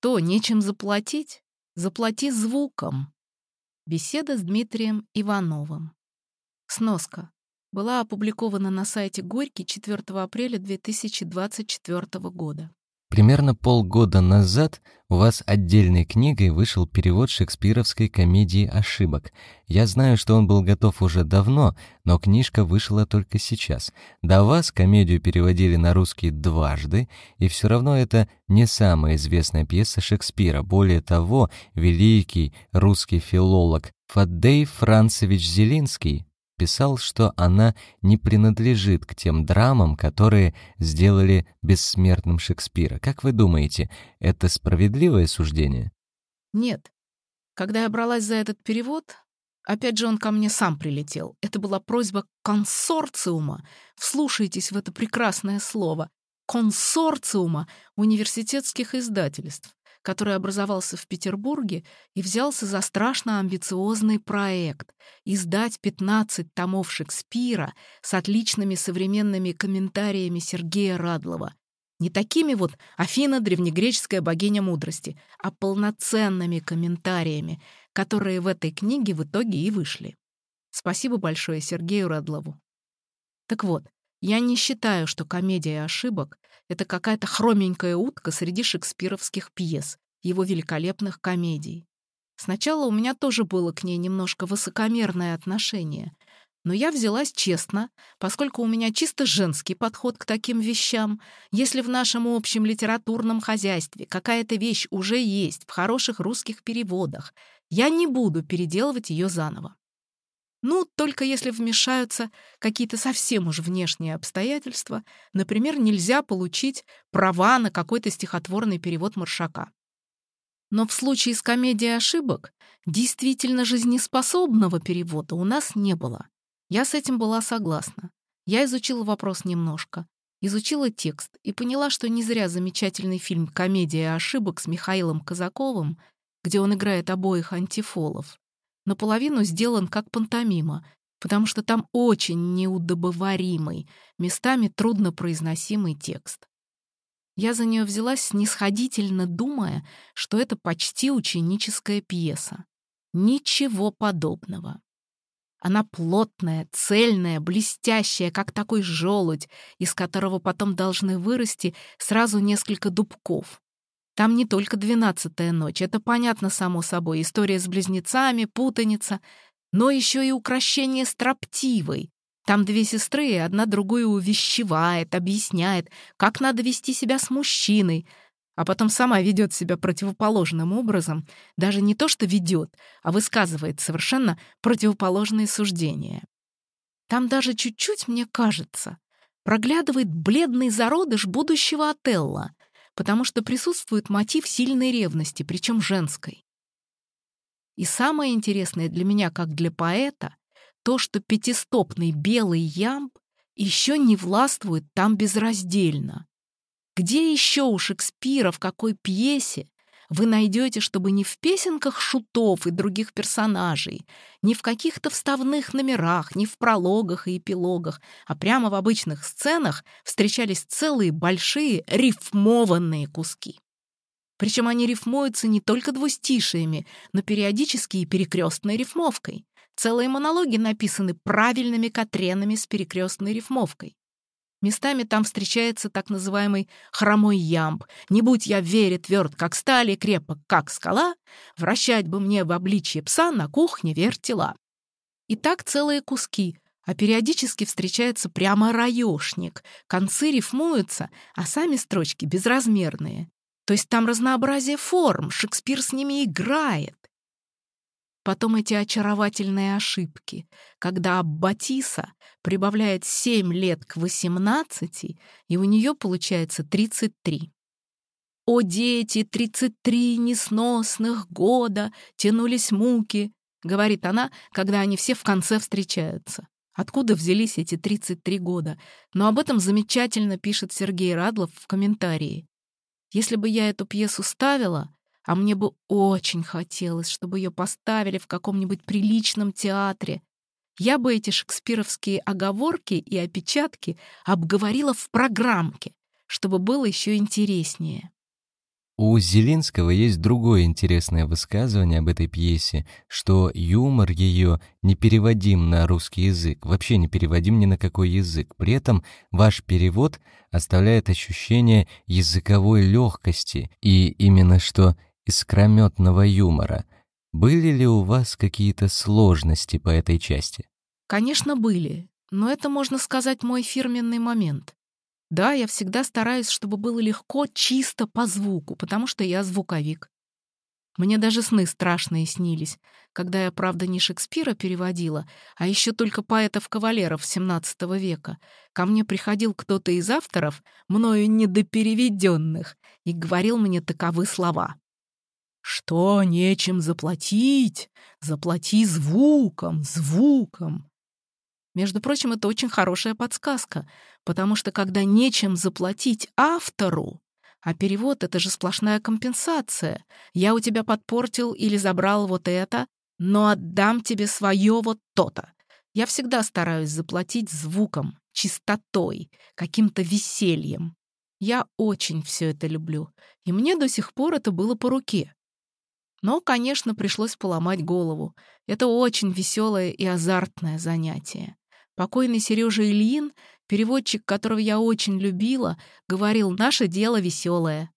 Что, нечем заплатить? Заплати звуком. Беседа с Дмитрием Ивановым. Сноска. Была опубликована на сайте Горький 4 апреля 2024 года. Примерно полгода назад у вас отдельной книгой вышел перевод шекспировской комедии «Ошибок». Я знаю, что он был готов уже давно, но книжка вышла только сейчас. До вас комедию переводили на русский дважды, и все равно это не самая известная пьеса Шекспира. Более того, великий русский филолог Фаддей Францевич Зелинский писал, что она не принадлежит к тем драмам, которые сделали бессмертным Шекспира. Как вы думаете, это справедливое суждение? Нет. Когда я бралась за этот перевод, опять же он ко мне сам прилетел. Это была просьба консорциума. Вслушайтесь в это прекрасное слово. Консорциума университетских издательств который образовался в Петербурге и взялся за страшно амбициозный проект — издать 15 томов Шекспира с отличными современными комментариями Сергея Радлова. Не такими вот Афина, древнегреческая богиня мудрости, а полноценными комментариями, которые в этой книге в итоге и вышли. Спасибо большое Сергею Радлову. Так вот, я не считаю, что комедия ошибок — это какая-то хроменькая утка среди шекспировских пьес, его великолепных комедий. Сначала у меня тоже было к ней немножко высокомерное отношение, но я взялась честно, поскольку у меня чисто женский подход к таким вещам. Если в нашем общем литературном хозяйстве какая-то вещь уже есть в хороших русских переводах, я не буду переделывать ее заново. Ну, только если вмешаются какие-то совсем уж внешние обстоятельства, например, нельзя получить права на какой-то стихотворный перевод Маршака. Но в случае с комедией ошибок действительно жизнеспособного перевода у нас не было. Я с этим была согласна. Я изучила вопрос немножко, изучила текст и поняла, что не зря замечательный фильм «Комедия ошибок» с Михаилом Казаковым, где он играет обоих антифолов, наполовину сделан как пантомима, потому что там очень неудобоваримый, местами труднопроизносимый текст. Я за нее взялась снисходительно, думая, что это почти ученическая пьеса. Ничего подобного. Она плотная, цельная, блестящая, как такой желудь, из которого потом должны вырасти сразу несколько дубков. Там не только двенадцатая ночь, это понятно само собой, история с близнецами, путаница, но еще и укращение строптивой. Там две сестры, и одна другую увещевает, объясняет, как надо вести себя с мужчиной, а потом сама ведет себя противоположным образом, даже не то что ведет, а высказывает совершенно противоположные суждения. Там даже чуть-чуть, мне кажется, проглядывает бледный зародыш будущего Отелла — потому что присутствует мотив сильной ревности, причем женской. И самое интересное для меня, как для поэта, то, что пятистопный белый ямб еще не властвует там безраздельно. Где еще у Шекспира, в какой пьесе вы найдете, чтобы не в песенках шутов и других персонажей, не в каких-то вставных номерах, не в прологах и эпилогах, а прямо в обычных сценах встречались целые большие рифмованные куски. Причем они рифмуются не только двустишиями, но периодически и перекрестной рифмовкой. Целые монологи написаны правильными катренами с перекрестной рифмовкой. Местами там встречается так называемый хромой ямб. Не будь я вере тверд, как стали, крепок, как скала, вращать бы мне в обличье пса на кухне вертела. И так целые куски, а периодически встречается прямо раёшник. Концы рифмуются, а сами строчки безразмерные. То есть там разнообразие форм, Шекспир с ними играет. Потом эти очаровательные ошибки, когда Батиса прибавляет 7 лет к 18, и у нее получается 33. «О, дети, 33 несносных года, тянулись муки», — говорит она, когда они все в конце встречаются. Откуда взялись эти 33 года? Но об этом замечательно пишет Сергей Радлов в комментарии. Если бы я эту пьесу ставила, а мне бы очень хотелось, чтобы ее поставили в каком-нибудь приличном театре. Я бы эти шекспировские оговорки и опечатки обговорила в программке, чтобы было еще интереснее. У Зелинского есть другое интересное высказывание об этой пьесе, что юмор ее не переводим на русский язык, вообще не переводим ни на какой язык. При этом ваш перевод оставляет ощущение языковой легкости и именно что искрометного юмора. Были ли у вас какие-то сложности по этой части? Конечно, были, но это, можно сказать, мой фирменный момент. Да, я всегда стараюсь, чтобы было легко, чисто по звуку, потому что я звуковик. Мне даже сны страшные снились, когда я, правда, не Шекспира переводила, а еще только поэтов-кавалеров XVII века. Ко мне приходил кто-то из авторов, мною недопереведенных, и говорил мне таковы слова. «Что нечем заплатить? Заплати звуком, звуком!» Между прочим, это очень хорошая подсказка, потому что когда нечем заплатить автору, а перевод — это же сплошная компенсация. Я у тебя подпортил или забрал вот это, но отдам тебе свое вот то-то. Я всегда стараюсь заплатить звуком, чистотой, каким-то весельем. Я очень все это люблю, и мне до сих пор это было по руке. Но, конечно, пришлось поломать голову. Это очень веселое и азартное занятие. Покойный Сережа Ильин, переводчик, которого я очень любила, говорил «наше дело веселое».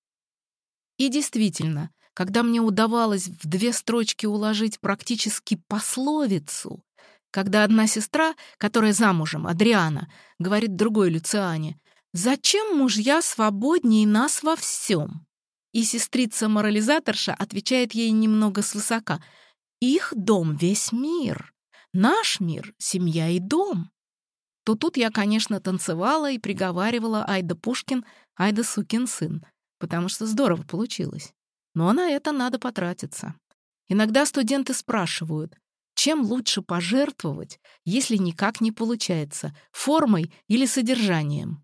И действительно, когда мне удавалось в две строчки уложить практически пословицу, когда одна сестра, которая замужем, Адриана, говорит другой Люциане, «Зачем мужья свободнее нас во всем?» И сестрица-морализаторша отвечает ей немного свысока, «Их дом весь мир, наш мир — семья и дом» то тут я, конечно, танцевала и приговаривала «Айда Пушкин, Айда сукин сын», потому что здорово получилось. Но на это надо потратиться. Иногда студенты спрашивают, чем лучше пожертвовать, если никак не получается, формой или содержанием.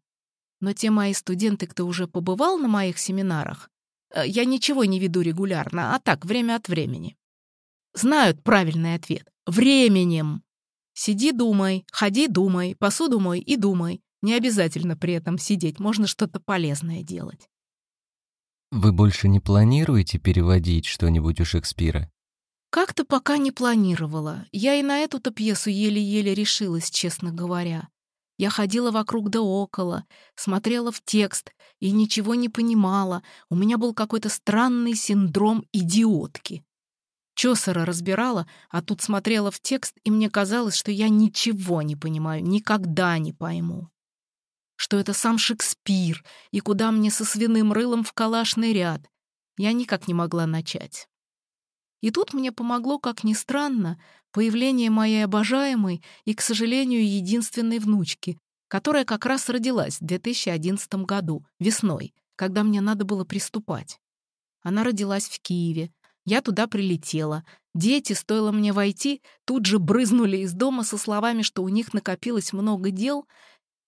Но те мои студенты, кто уже побывал на моих семинарах, я ничего не веду регулярно, а так, время от времени. Знают правильный ответ. Временем. Сиди, думай, ходи, думай, посуду мой и думай. Не обязательно при этом сидеть, можно что-то полезное делать. Вы больше не планируете переводить что-нибудь у Шекспира? Как-то пока не планировала. Я и на эту-то пьесу еле-еле решилась, честно говоря. Я ходила вокруг да около, смотрела в текст и ничего не понимала. У меня был какой-то странный синдром идиотки. Чосера разбирала, а тут смотрела в текст, и мне казалось, что я ничего не понимаю, никогда не пойму. Что это сам Шекспир, и куда мне со свиным рылом в калашный ряд. Я никак не могла начать. И тут мне помогло, как ни странно, появление моей обожаемой и, к сожалению, единственной внучки, которая как раз родилась в 2011 году, весной, когда мне надо было приступать. Она родилась в Киеве, я туда прилетела. Дети, стоило мне войти, тут же брызнули из дома со словами, что у них накопилось много дел,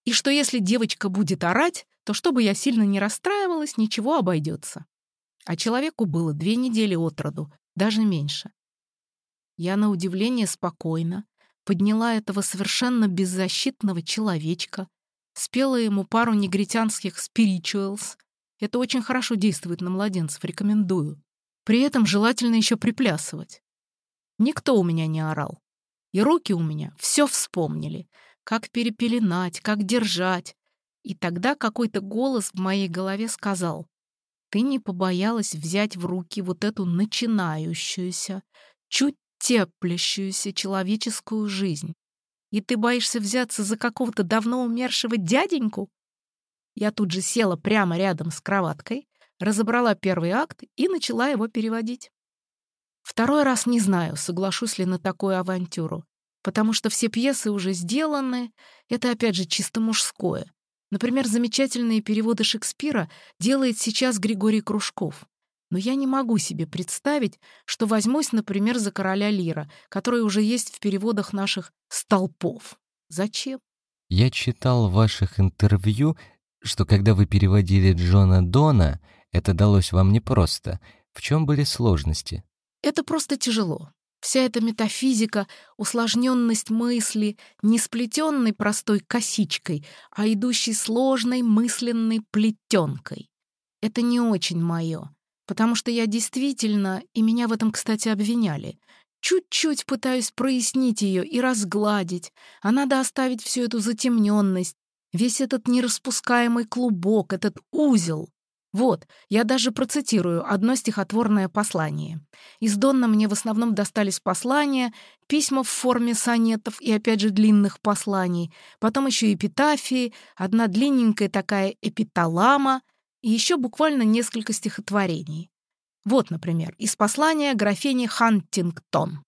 и что если девочка будет орать, то чтобы я сильно не расстраивалась, ничего обойдется. А человеку было две недели от роду, даже меньше. Я, на удивление, спокойно подняла этого совершенно беззащитного человечка, спела ему пару негритянских спиричуэлс. Это очень хорошо действует на младенцев, рекомендую. При этом желательно еще приплясывать. Никто у меня не орал. И руки у меня все вспомнили. Как перепеленать, как держать. И тогда какой-то голос в моей голове сказал, «Ты не побоялась взять в руки вот эту начинающуюся, чуть теплящуюся человеческую жизнь. И ты боишься взяться за какого-то давно умершего дяденьку?» Я тут же села прямо рядом с кроваткой, разобрала первый акт и начала его переводить. Второй раз не знаю, соглашусь ли на такую авантюру, потому что все пьесы уже сделаны, это опять же чисто мужское. Например, замечательные переводы Шекспира делает сейчас Григорий Кружков. Но я не могу себе представить, что возьмусь, например, за короля Лира, который уже есть в переводах наших «столпов». Зачем? Я читал в ваших интервью, что когда вы переводили Джона Дона, это далось вам непросто. В чем были сложности? Это просто тяжело. Вся эта метафизика, усложненность мысли, не сплетенной простой косичкой, а идущей сложной мысленной плетенкой. Это не очень мое, потому что я действительно, и меня в этом, кстати, обвиняли, чуть-чуть пытаюсь прояснить ее и разгладить, а надо оставить всю эту затемненность, весь этот нераспускаемый клубок, этот узел. Вот, я даже процитирую одно стихотворное послание. Из Донна мне в основном достались послания, письма в форме сонетов и, опять же, длинных посланий, потом еще эпитафии, одна длинненькая такая эпиталама и еще буквально несколько стихотворений. Вот, например, из послания графини Хантингтон.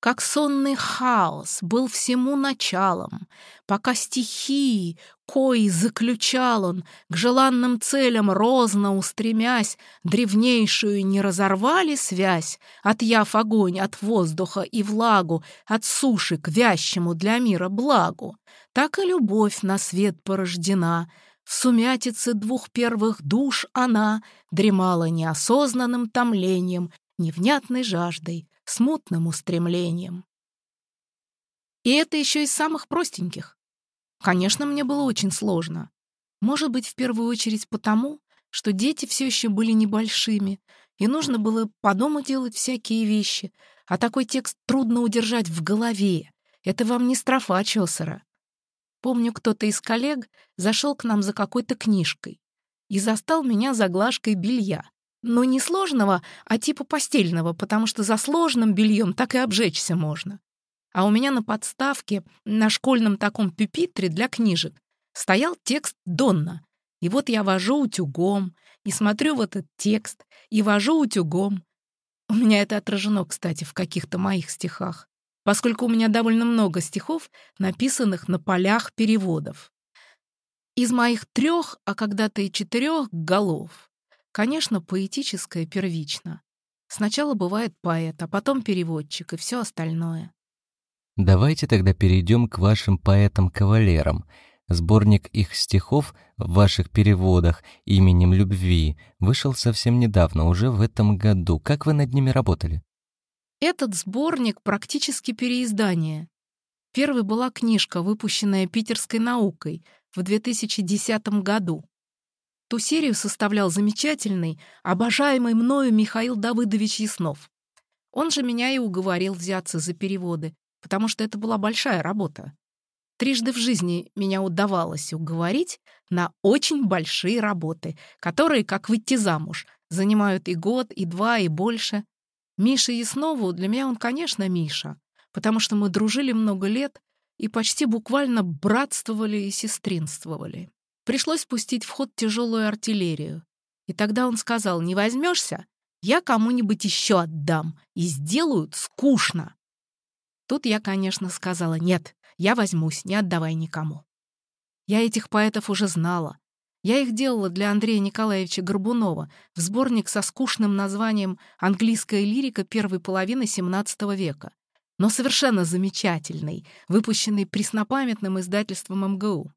Как сонный хаос был всему началом, Пока стихии, кои заключал он, К желанным целям розно устремясь, Древнейшую не разорвали связь, Отъяв огонь от воздуха и влагу, От суши к вящему для мира благу, Так и любовь на свет порождена — в сумятице двух первых душ она дремала неосознанным томлением, невнятной жаждой, смутным устремлением. И это еще из самых простеньких. Конечно, мне было очень сложно. Может быть, в первую очередь потому, что дети все еще были небольшими, и нужно было по дому делать всякие вещи, а такой текст трудно удержать в голове. Это вам не строфа Чосера. Помню, кто-то из коллег зашел к нам за какой-то книжкой и застал меня за глажкой белья. Но не сложного, а типа постельного, потому что за сложным бельем так и обжечься можно. А у меня на подставке, на школьном таком пюпитре для книжек, стоял текст Донна. И вот я вожу утюгом, и смотрю в этот текст, и вожу утюгом. У меня это отражено, кстати, в каких-то моих стихах поскольку у меня довольно много стихов, написанных на полях переводов. Из моих трех, а когда-то и четырех голов, конечно, поэтическое первично. Сначала бывает поэт, а потом переводчик и все остальное. Давайте тогда перейдем к вашим поэтам-кавалерам. Сборник их стихов в ваших переводах именем любви вышел совсем недавно, уже в этом году. Как вы над ними работали? Этот сборник практически переиздание. Первой была книжка, выпущенная питерской наукой в 2010 году. Ту серию составлял замечательный, обожаемый мною Михаил Давыдович Яснов. Он же меня и уговорил взяться за переводы, потому что это была большая работа. Трижды в жизни меня удавалось уговорить на очень большие работы, которые, как выйти замуж, занимают и год, и два, и больше. Миша Яснову для меня он, конечно, Миша, потому что мы дружили много лет и почти буквально братствовали и сестринствовали. Пришлось пустить в ход тяжелую артиллерию. И тогда он сказал, не возьмешься, я кому-нибудь еще отдам, и сделают скучно. Тут я, конечно, сказала, нет, я возьмусь, не отдавай никому. Я этих поэтов уже знала, я их делала для Андрея Николаевича Горбунова в сборник со скучным названием «Английская лирика первой половины XVII века», но совершенно замечательный, выпущенный преснопамятным издательством МГУ.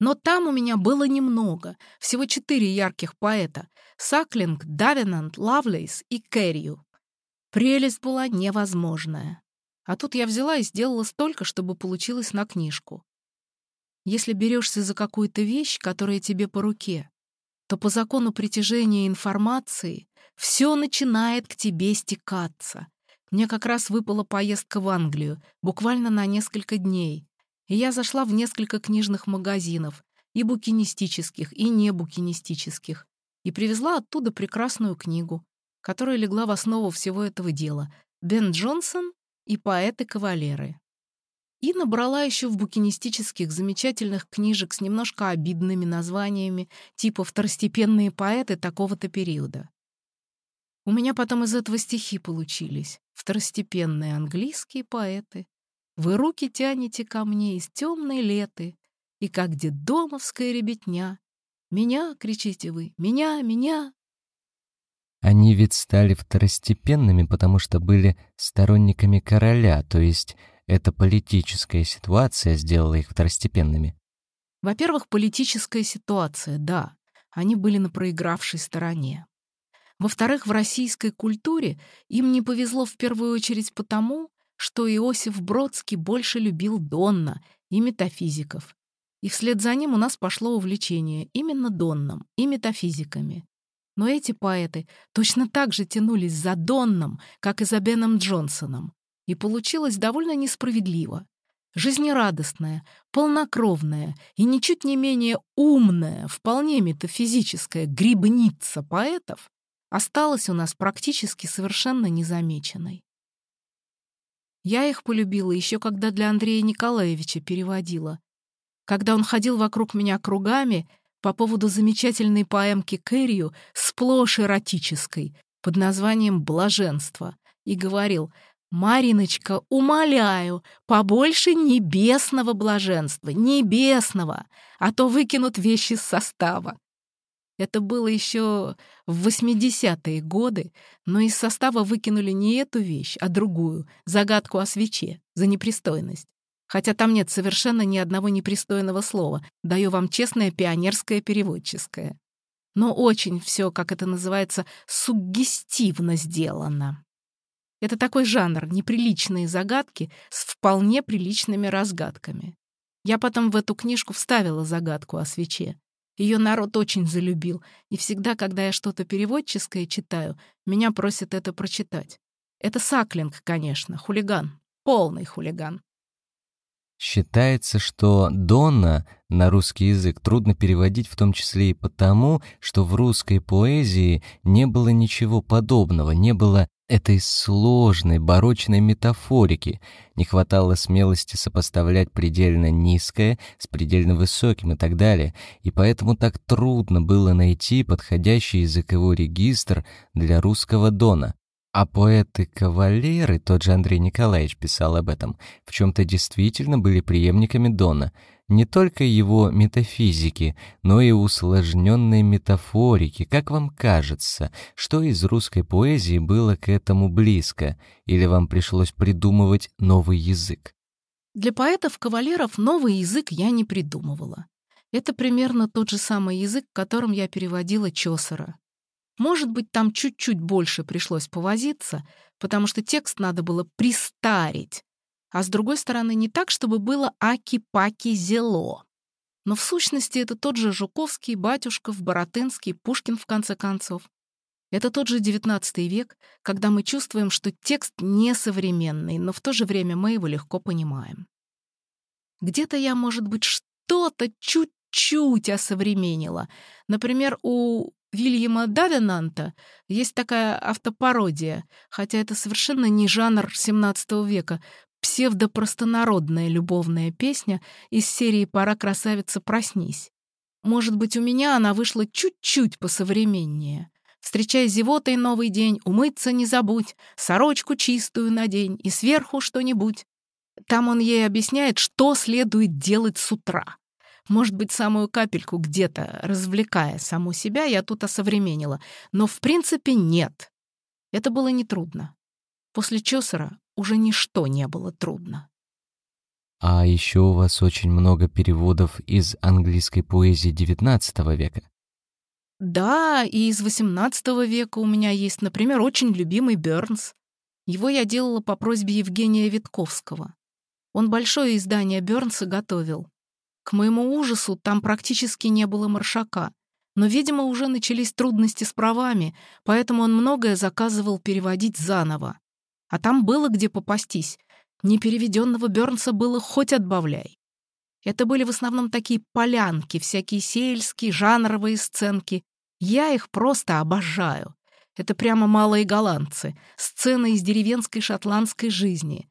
Но там у меня было немного, всего четыре ярких поэта — Саклинг, Давинант, Лавлейс и Кэррию. Прелесть была невозможная. А тут я взяла и сделала столько, чтобы получилось на книжку. Если берешься за какую-то вещь, которая тебе по руке, то по закону притяжения информации все начинает к тебе стекаться. Мне как раз выпала поездка в Англию, буквально на несколько дней, и я зашла в несколько книжных магазинов, и букинистических, и небукинистических, и привезла оттуда прекрасную книгу, которая легла в основу всего этого дела — Бен Джонсон и поэты-кавалеры. И набрала еще в букинистических замечательных книжек с немножко обидными названиями, типа «Второстепенные поэты такого-то периода». У меня потом из этого стихи получились. Второстепенные английские поэты. Вы руки тянете ко мне из темной леты, И как детдомовская ребятня. Меня, кричите вы, меня, меня. Они ведь стали второстепенными, потому что были сторонниками короля, то есть эта политическая ситуация сделала их второстепенными? Во-первых, политическая ситуация, да. Они были на проигравшей стороне. Во-вторых, в российской культуре им не повезло в первую очередь потому, что Иосиф Бродский больше любил Донна и метафизиков. И вслед за ним у нас пошло увлечение именно Донном и метафизиками. Но эти поэты точно так же тянулись за Донном, как и за Беном Джонсоном. И получилось довольно несправедливо. Жизнерадостная, полнокровная и ничуть не менее умная, вполне метафизическая грибница поэтов осталась у нас практически совершенно незамеченной. Я их полюбила еще когда для Андрея Николаевича переводила. Когда он ходил вокруг меня кругами по поводу замечательной поэмки Кэррию, сплошь эротической, под названием «Блаженство», и говорил «Мариночка, умоляю, побольше небесного блаженства, небесного, а то выкинут вещи с состава». Это было еще в 80-е годы, но из состава выкинули не эту вещь, а другую, загадку о свече, за непристойность. Хотя там нет совершенно ни одного непристойного слова, даю вам честное пионерское переводческое. Но очень все, как это называется, суггестивно сделано. Это такой жанр, неприличные загадки с вполне приличными разгадками. Я потом в эту книжку вставила загадку о свече. Ее народ очень залюбил, и всегда, когда я что-то переводческое читаю, меня просят это прочитать. Это Саклинг, конечно, хулиган, полный хулиган. Считается, что «донна» на русский язык трудно переводить в том числе и потому, что в русской поэзии не было ничего подобного, не было этой сложной, барочной метафорики, не хватало смелости сопоставлять предельно низкое с предельно высоким и так далее, и поэтому так трудно было найти подходящий языковой регистр для русского дона. А поэты-кавалеры, тот же Андрей Николаевич писал об этом, в чем-то действительно были преемниками Дона. Не только его метафизики, но и усложненной метафорики. Как вам кажется, что из русской поэзии было к этому близко? Или вам пришлось придумывать новый язык? Для поэтов-кавалеров новый язык я не придумывала. Это примерно тот же самый язык, которым я переводила Чосера. Может быть, там чуть-чуть больше пришлось повозиться, потому что текст надо было пристарить, а с другой стороны, не так, чтобы было аки-паки-зело. Но в сущности это тот же Жуковский, Батюшков, Боротынский, Пушкин, в конце концов. Это тот же XIX век, когда мы чувствуем, что текст несовременный, но в то же время мы его легко понимаем. Где-то я, может быть, что-то чуть-чуть осовременила. Например, у Вильяма Давинанта есть такая автопародия, хотя это совершенно не жанр XVII века, псевдопростонародная любовная песня из серии «Пора, красавица, проснись». Может быть, у меня она вышла чуть-чуть посовременнее. Встречай зевотой новый день, умыться не забудь, сорочку чистую надень и сверху что-нибудь. Там он ей объясняет, что следует делать с утра. Может быть, самую капельку где-то, развлекая саму себя, я тут осовременила. Но в принципе нет. Это было нетрудно. После Чосера уже ничто не было трудно. А еще у вас очень много переводов из английской поэзии XIX века. Да, и из XVIII века у меня есть, например, очень любимый Бёрнс. Его я делала по просьбе Евгения Витковского. Он большое издание Бёрнса готовил. К моему ужасу там практически не было маршака, но, видимо, уже начались трудности с правами, поэтому он многое заказывал переводить заново. А там было где попастись. Непереведенного Бёрнса было хоть отбавляй. Это были в основном такие полянки, всякие сельские, жанровые сценки. Я их просто обожаю. Это прямо малые голландцы, сцены из деревенской шотландской жизни.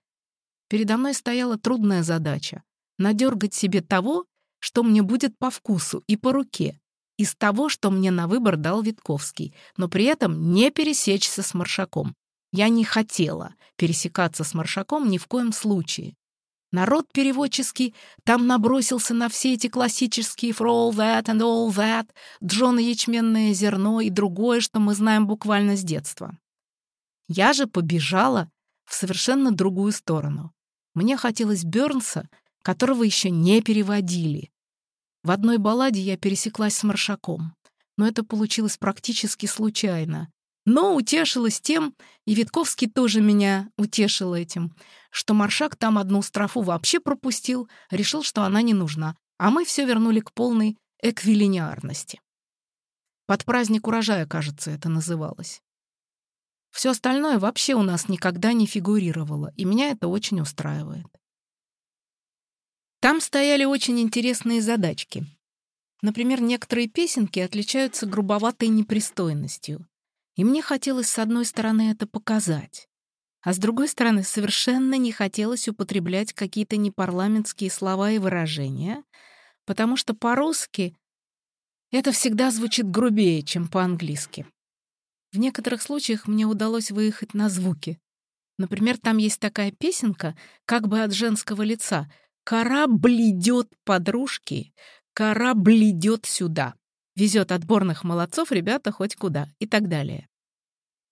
Передо мной стояла трудная задача надергать себе того, что мне будет по вкусу и по руке, из того, что мне на выбор дал Витковский, но при этом не пересечься с Маршаком. Я не хотела пересекаться с Маршаком ни в коем случае. Народ переводческий там набросился на все эти классические «for all that and all that», Джона ячменное зерно и другое, что мы знаем буквально с детства. Я же побежала в совершенно другую сторону. Мне хотелось Бёрнса, которого еще не переводили. В одной балладе я пересеклась с Маршаком, но это получилось практически случайно. Но утешилась тем, и Витковский тоже меня утешил этим, что Маршак там одну строфу вообще пропустил, решил, что она не нужна, а мы все вернули к полной эквилинеарности. Под праздник урожая, кажется, это называлось. Все остальное вообще у нас никогда не фигурировало, и меня это очень устраивает. Там стояли очень интересные задачки. Например, некоторые песенки отличаются грубоватой непристойностью. И мне хотелось, с одной стороны, это показать. А с другой стороны, совершенно не хотелось употреблять какие-то непарламентские слова и выражения, потому что по-русски это всегда звучит грубее, чем по-английски. В некоторых случаях мне удалось выехать на звуки. Например, там есть такая песенка, как бы от женского лица — Корабль идет, подружки, корабль идет сюда. Везет отборных молодцов ребята хоть куда и так далее.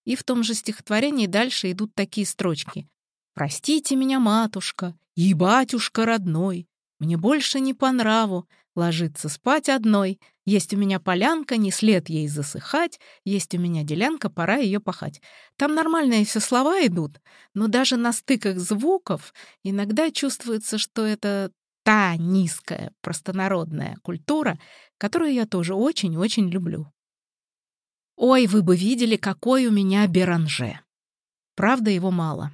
И в том же стихотворении дальше идут такие строчки. «Простите меня, матушка, и батюшка родной, мне больше не по нраву ложиться спать одной. Есть у меня полянка, не след ей засыхать, есть у меня делянка, пора ее пахать. Там нормальные все слова идут, но даже на стыках звуков иногда чувствуется, что это та низкая простонародная культура, которую я тоже очень-очень люблю. Ой, вы бы видели, какой у меня Беранже. Правда, его мало.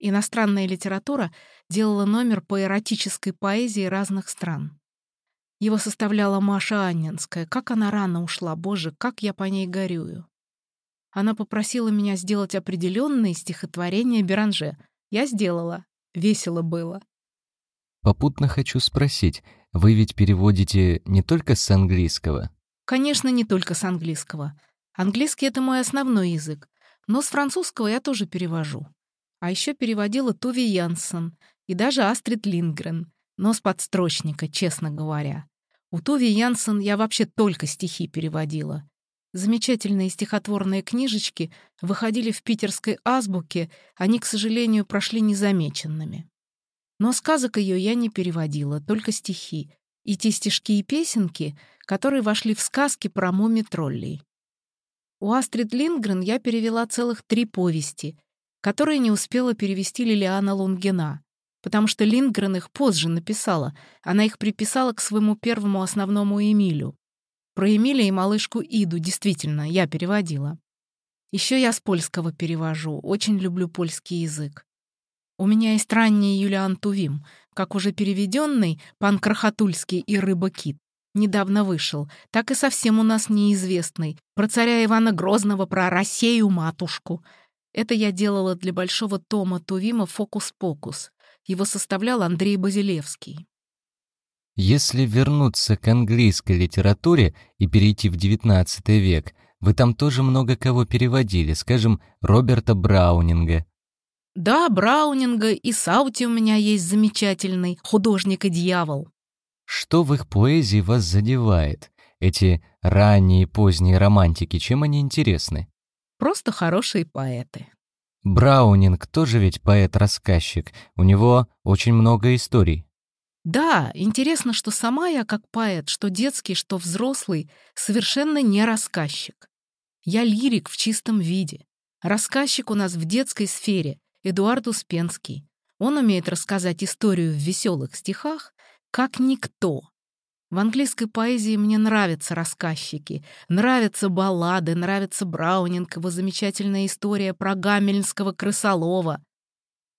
Иностранная литература делала номер по эротической поэзии разных стран. Его составляла Маша Анненская. Как она рано ушла, боже, как я по ней горюю. Она попросила меня сделать определенные стихотворения Беранже. Я сделала. Весело было. Попутно хочу спросить, вы ведь переводите не только с английского? Конечно, не только с английского. Английский — это мой основной язык, но с французского я тоже перевожу. А еще переводила Туви Янсен и даже Астрид Лингрен, но с подстрочника, честно говоря. У Туви Янсен я вообще только стихи переводила. Замечательные стихотворные книжечки выходили в питерской азбуке, они, к сожалению, прошли незамеченными. Но сказок ее я не переводила, только стихи. И те стишки и песенки, которые вошли в сказки про муми-троллей. У Астрид Лингрен я перевела целых три повести — которые не успела перевести Лилиана Лунгина, потому что Линдгрен их позже написала, она их приписала к своему первому основному Эмилю. Про Эмиля и малышку Иду, действительно, я переводила. Еще я с польского перевожу, очень люблю польский язык. У меня есть ранний Юлиан Тувим, как уже переведенный пан Крохотульский и Рыба Кит. Недавно вышел, так и совсем у нас неизвестный, про царя Ивана Грозного, про Россию-матушку — это я делала для большого тома Тувима «Фокус-покус». Его составлял Андрей Базилевский. Если вернуться к английской литературе и перейти в XIX век, вы там тоже много кого переводили, скажем, Роберта Браунинга. Да, Браунинга и Саути у меня есть замечательный художник и дьявол. Что в их поэзии вас задевает? Эти ранние и поздние романтики, чем они интересны? Просто хорошие поэты. Браунинг тоже ведь поэт-рассказчик. У него очень много историй. Да, интересно, что сама я как поэт, что детский, что взрослый, совершенно не рассказчик. Я лирик в чистом виде. Рассказчик у нас в детской сфере, Эдуард Успенский. Он умеет рассказать историю в веселых стихах, как никто. В английской поэзии мне нравятся рассказчики, нравятся баллады, нравится Браунинг, его замечательная история про гамельнского крысолова.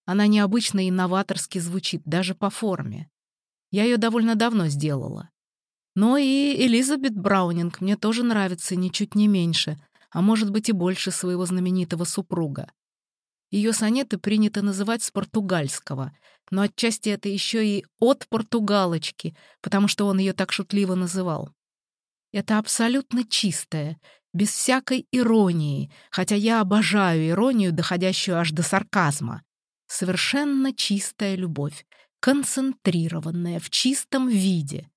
Она необычно и новаторски звучит, даже по форме. Я ее довольно давно сделала. Но и Элизабет Браунинг мне тоже нравится ничуть не меньше, а может быть и больше своего знаменитого супруга. Ее сонеты принято называть с португальского, но отчасти это еще и от португалочки, потому что он ее так шутливо называл. Это абсолютно чистое, без всякой иронии, хотя я обожаю иронию, доходящую аж до сарказма. Совершенно чистая любовь, концентрированная, в чистом виде.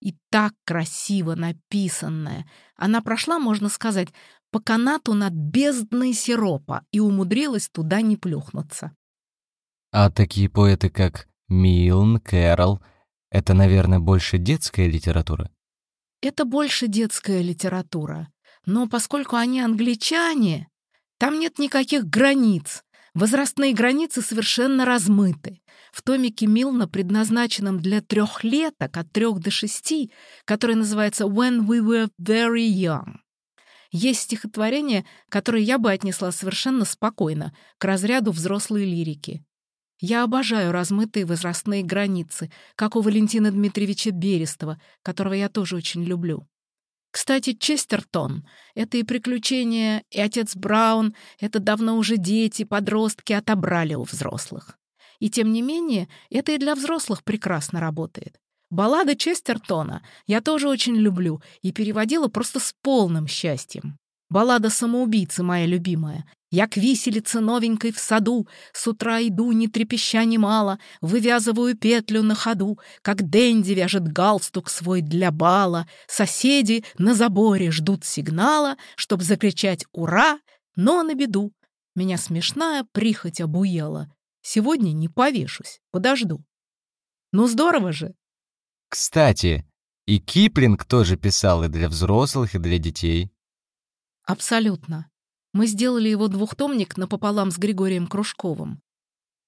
И так красиво написанная. Она прошла, можно сказать, по канату над бездной сиропа и умудрилась туда не плюхнуться. А такие поэты, как Милн, Кэрол, это, наверное, больше детская литература? Это больше детская литература. Но поскольку они англичане, там нет никаких границ. Возрастные границы совершенно размыты. В томике Милна, предназначенном для трехлеток, от трех до шести, который называется «When we were very young», Есть стихотворения, которые я бы отнесла совершенно спокойно, к разряду взрослой лирики. Я обожаю размытые возрастные границы, как у Валентина Дмитриевича Берестова, которого я тоже очень люблю. Кстати, Честертон — это и приключения, и отец Браун, это давно уже дети, подростки отобрали у взрослых. И тем не менее, это и для взрослых прекрасно работает. Баллада Честертона я тоже очень люблю и переводила просто с полным счастьем. Баллада самоубийцы моя любимая. Я к виселице новенькой в саду, С утра иду, не трепеща немало, Вывязываю петлю на ходу, Как Дэнди вяжет галстук свой для бала. Соседи на заборе ждут сигнала, Чтоб закричать «Ура!», но на беду. Меня смешная прихоть обуяла. Сегодня не повешусь, подожду. Ну здорово же! Кстати, и Киплинг тоже писал и для взрослых, и для детей. Абсолютно. Мы сделали его двухтомник напополам с Григорием Кружковым.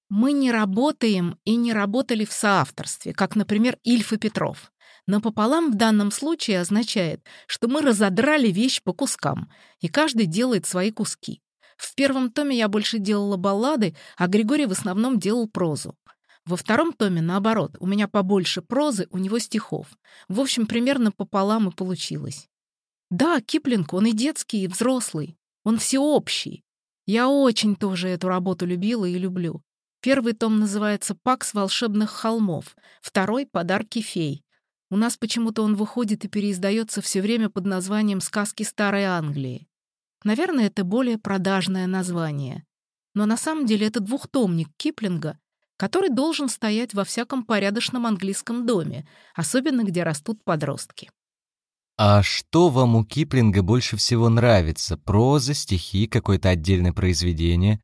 Мы не работаем и не работали в соавторстве, как, например, Ильф и Петров. Напополам в данном случае означает, что мы разодрали вещь по кускам, и каждый делает свои куски. В первом томе я больше делала баллады, а Григорий в основном делал прозу. Во втором томе, наоборот, у меня побольше прозы, у него стихов. В общем, примерно пополам и получилось. Да, Киплинг, он и детский, и взрослый. Он всеобщий. Я очень тоже эту работу любила и люблю. Первый том называется «Пакс волшебных холмов», второй — «Подарки фей». У нас почему-то он выходит и переиздается все время под названием «Сказки Старой Англии». Наверное, это более продажное название. Но на самом деле это двухтомник Киплинга, который должен стоять во всяком порядочном английском доме, особенно где растут подростки. А что вам у Киплинга больше всего нравится? Проза, стихи, какое-то отдельное произведение?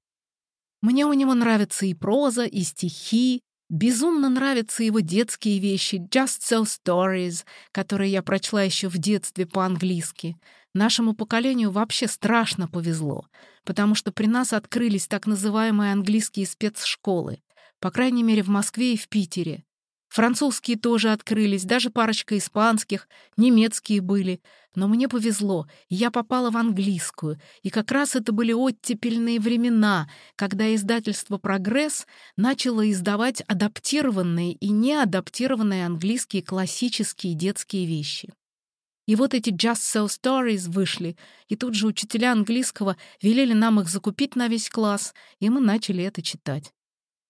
Мне у него нравится и проза, и стихи. Безумно нравятся его детские вещи «Just So Stories», которые я прочла еще в детстве по-английски. Нашему поколению вообще страшно повезло, потому что при нас открылись так называемые английские спецшколы, по крайней мере в Москве и в Питере. Французские тоже открылись, даже парочка испанских, немецкие были. Но мне повезло, я попала в английскую, и как раз это были оттепельные времена, когда издательство «Прогресс» начало издавать адаптированные и неадаптированные английские классические детские вещи. И вот эти Just So Stories вышли, и тут же учителя английского велели нам их закупить на весь класс, и мы начали это читать.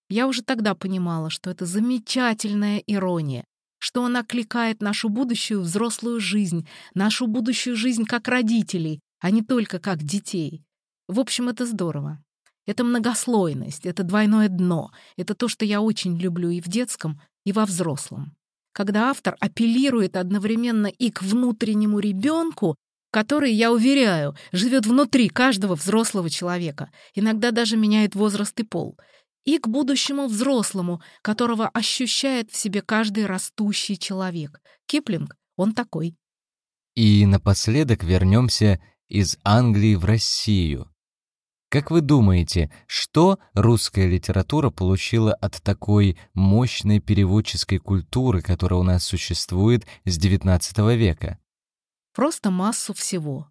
Я уже тогда понимала, что это замечательная ирония, что она кликает нашу будущую взрослую жизнь, нашу будущую жизнь как родителей, а не только как детей. В общем, это здорово. Это многослойность, это двойное дно, это то, что я очень люблю и в детском, и во взрослом. Когда автор апеллирует одновременно и к внутреннему ребенку, который, я уверяю, живет внутри каждого взрослого человека, иногда даже меняет возраст и пол, и к будущему взрослому, которого ощущает в себе каждый растущий человек. Киплинг, он такой. И напоследок вернемся из Англии в Россию. Как вы думаете, что русская литература получила от такой мощной переводческой культуры, которая у нас существует с XIX века? Просто массу всего.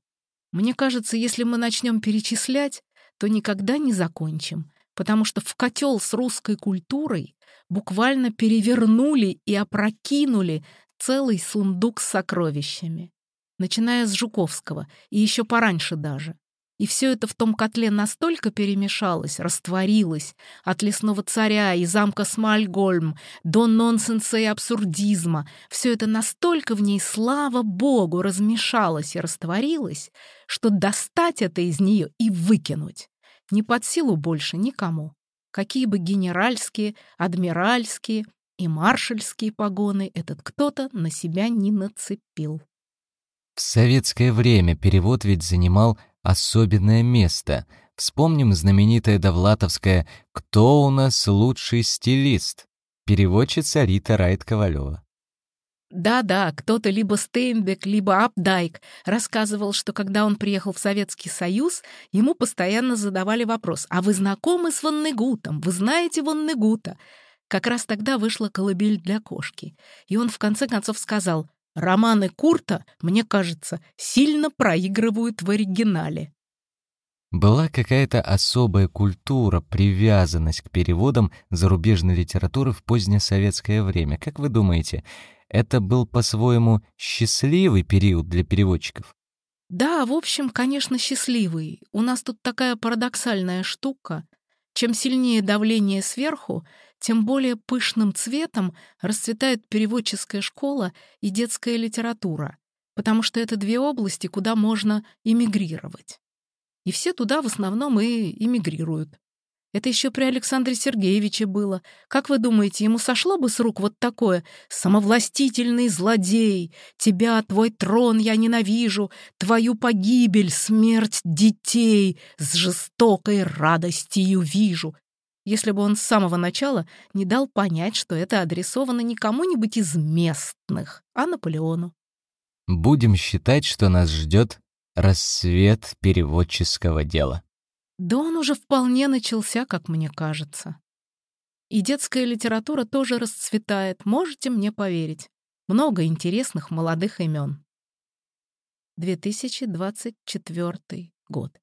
Мне кажется, если мы начнем перечислять, то никогда не закончим потому что в котел с русской культурой буквально перевернули и опрокинули целый сундук с сокровищами, начиная с Жуковского и еще пораньше даже. И все это в том котле настолько перемешалось, растворилось, от лесного царя и замка Смальгольм до нонсенса и абсурдизма. Все это настолько в ней, слава богу, размешалось и растворилось, что достать это из нее и выкинуть не под силу больше никому. Какие бы генеральские, адмиральские и маршальские погоны этот кто-то на себя не нацепил. В советское время перевод ведь занимал особенное место. Вспомним знаменитое Довлатовское «Кто у нас лучший стилист?» Переводчица Рита Райт-Ковалева. Да-да, кто-то либо Стейнбек, либо Апдайк рассказывал, что когда он приехал в Советский Союз, ему постоянно задавали вопрос «А вы знакомы с Ваннегутом? Вы знаете Ваннегута?» Как раз тогда вышла колыбель для кошки. И он в конце концов сказал Романы Курта, мне кажется, сильно проигрывают в оригинале. Была какая-то особая культура, привязанность к переводам зарубежной литературы в позднее советское время. Как вы думаете, это был по-своему счастливый период для переводчиков? Да, в общем, конечно, счастливый. У нас тут такая парадоксальная штука. Чем сильнее давление сверху, тем более пышным цветом расцветает переводческая школа и детская литература, потому что это две области, куда можно эмигрировать. И все туда в основном и эмигрируют. Это еще при Александре Сергеевиче было. Как вы думаете, ему сошло бы с рук вот такое «Самовластительный злодей! Тебя, твой трон я ненавижу! Твою погибель, смерть детей с жестокой радостью вижу!» если бы он с самого начала не дал понять, что это адресовано не кому-нибудь из местных, а Наполеону. Будем считать, что нас ждет рассвет переводческого дела. Да он уже вполне начался, как мне кажется. И детская литература тоже расцветает, можете мне поверить. Много интересных молодых имен. 2024 год.